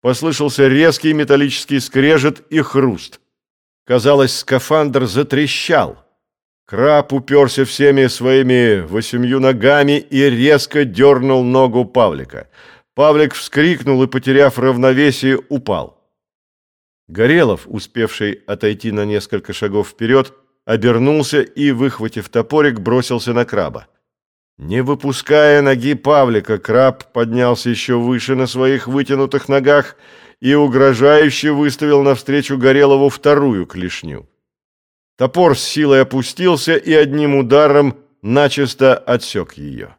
послышался резкий металлический скрежет и хруст. Казалось, скафандр затрещал. Краб уперся всеми своими восемью ногами и резко дернул ногу Павлика. Павлик вскрикнул и, потеряв равновесие, упал. Горелов, успевший отойти на несколько шагов вперед, обернулся и, выхватив топорик, бросился на краба. Не выпуская ноги Павлика, краб поднялся еще выше на своих вытянутых ногах и угрожающе выставил навстречу Горелову вторую клешню. Топор с силой опустился и одним ударом начисто отсек ее.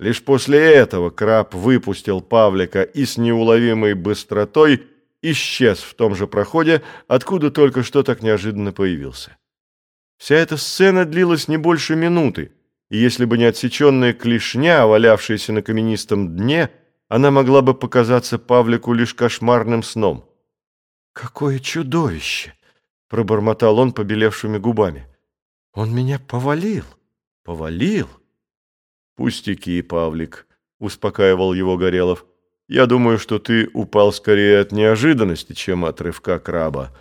Лишь после этого краб выпустил Павлика и с неуловимой быстротой исчез в том же проходе, откуда только что так неожиданно появился. Вся эта сцена длилась не больше минуты, и если бы не отсеченная клешня, валявшаяся на каменистом дне, она могла бы показаться Павлику лишь кошмарным сном. «Какое чудовище!» — пробормотал он побелевшими губами. «Он меня повалил! Повалил!» «Пустяки, Павлик», — успокаивал его Горелов. «Я думаю, что ты упал скорее от неожиданности, чем от рывка краба.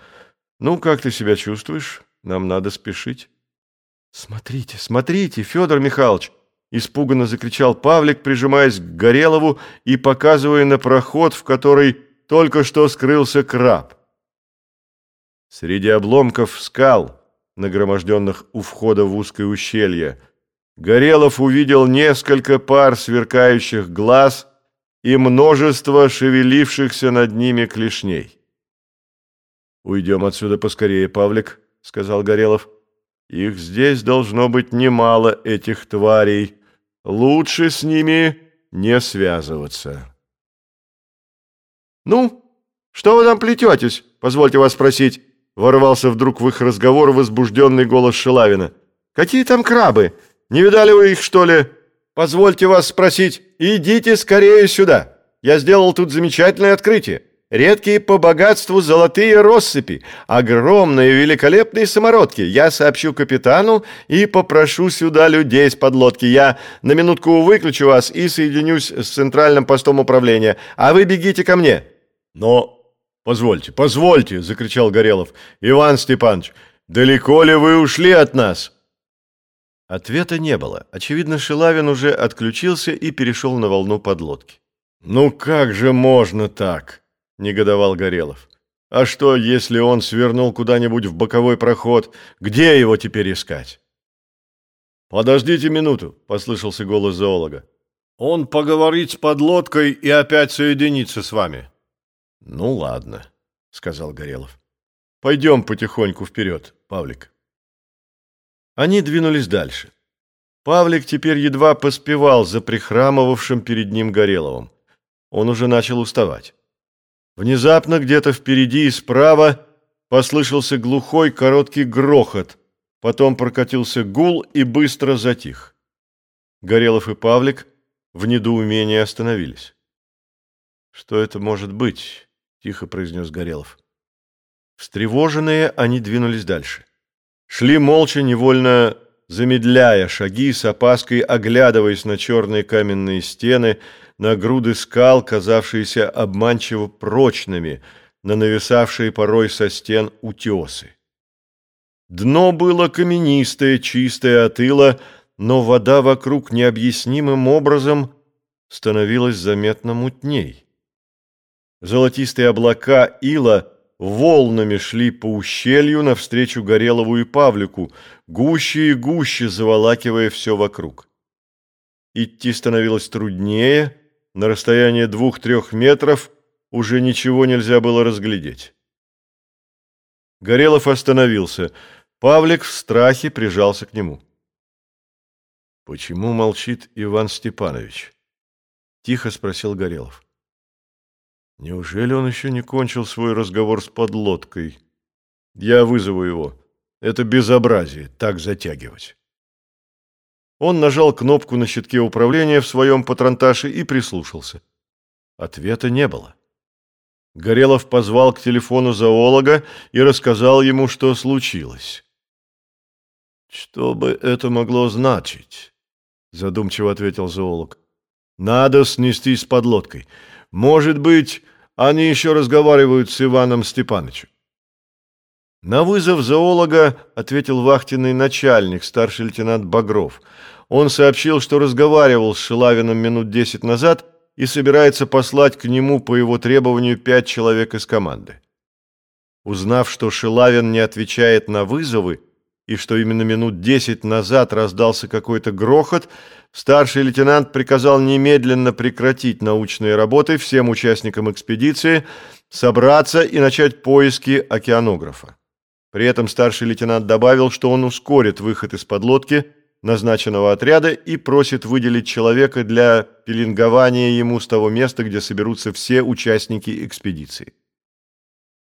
Ну, как ты себя чувствуешь? Нам надо спешить». «Смотрите, смотрите, Федор Михайлович!» Испуганно закричал Павлик, прижимаясь к Горелову и показывая на проход, в который только что скрылся краб. Среди обломков скал, нагроможденных у входа в узкое ущелье, Горелов увидел несколько пар сверкающих глаз и множество шевелившихся над ними клешней. «Уйдем отсюда поскорее, Павлик», — сказал Горелов. Их здесь должно быть немало, этих тварей. Лучше с ними не связываться. «Ну, что вы там плететесь? Позвольте вас спросить», — ворвался вдруг в их разговор возбужденный голос Шелавина. «Какие там крабы? Не видали вы их, что ли? Позвольте вас спросить. Идите скорее сюда. Я сделал тут замечательное открытие. Редкие по богатству золотые россыпи, огромные великолепные самородки. Я сообщу капитану и попрошу сюда людей с подлодки. Я на минутку выключу вас и соединюсь с центральным постом управления, а вы бегите ко мне». «Но позвольте, позвольте!» — закричал Горелов. «Иван Степанович, далеко ли вы ушли от нас?» Ответа не было. Очевидно, Шилавин уже отключился и перешел на волну подлодки. «Ну как же можно так?» Негодовал Горелов. А что, если он свернул куда-нибудь в боковой проход? Где его теперь искать? Подождите минуту, послышался голос зоолога. Он поговорит с подлодкой и опять соединится с вами. Ну ладно, сказал Горелов. Пойдем потихоньку вперед, Павлик. Они двинулись дальше. Павлик теперь едва поспевал за прихрамывавшим перед ним Гореловым. Он уже начал уставать. Внезапно где-то впереди и справа послышался глухой короткий грохот, потом прокатился гул и быстро затих. Горелов и Павлик в недоумении остановились. «Что это может быть?» — тихо произнес Горелов. Встревоженные они двинулись дальше. Шли молча, невольно замедляя шаги, с опаской оглядываясь на черные каменные стены, на груды скал, казавшиеся обманчиво прочными, на нависавшие порой со стен утесы. Дно было каменистое, чистое от ила, но вода вокруг необъяснимым образом становилась заметно мутней. Золотистые облака ила волнами шли по ущелью навстречу Горелову и Павлику, гуще и гуще заволакивая все вокруг. Идти становилось труднее, на расстоянии двух-трех метров уже ничего нельзя было разглядеть. Горелов остановился. Павлик в страхе прижался к нему. «Почему молчит Иван Степанович?» — тихо спросил Горелов. «Неужели он еще не кончил свой разговор с подлодкой? Я вызову его. Это безобразие, так затягивать». Он нажал кнопку на щитке управления в своем патронташе и прислушался. Ответа не было. Горелов позвал к телефону зоолога и рассказал ему, что случилось. «Что бы это могло значить?» — задумчиво ответил зоолог. «Надо снестись с подлодкой. Может быть, Они еще разговаривают с Иваном Степановичем. На вызов зоолога ответил вахтенный начальник, старший лейтенант Багров. Он сообщил, что разговаривал с Шилавиным минут десять назад и собирается послать к нему по его требованию пять человек из команды. Узнав, что Шилавин не отвечает на вызовы и что именно минут десять назад раздался какой-то грохот, старший лейтенант приказал немедленно прекратить научные работы всем участникам экспедиции, собраться и начать поиски океанографа. При этом старший лейтенант добавил, что он ускорит выход из подлодки назначенного отряда и просит выделить человека для пеленгования ему с того места, где соберутся все участники экспедиции.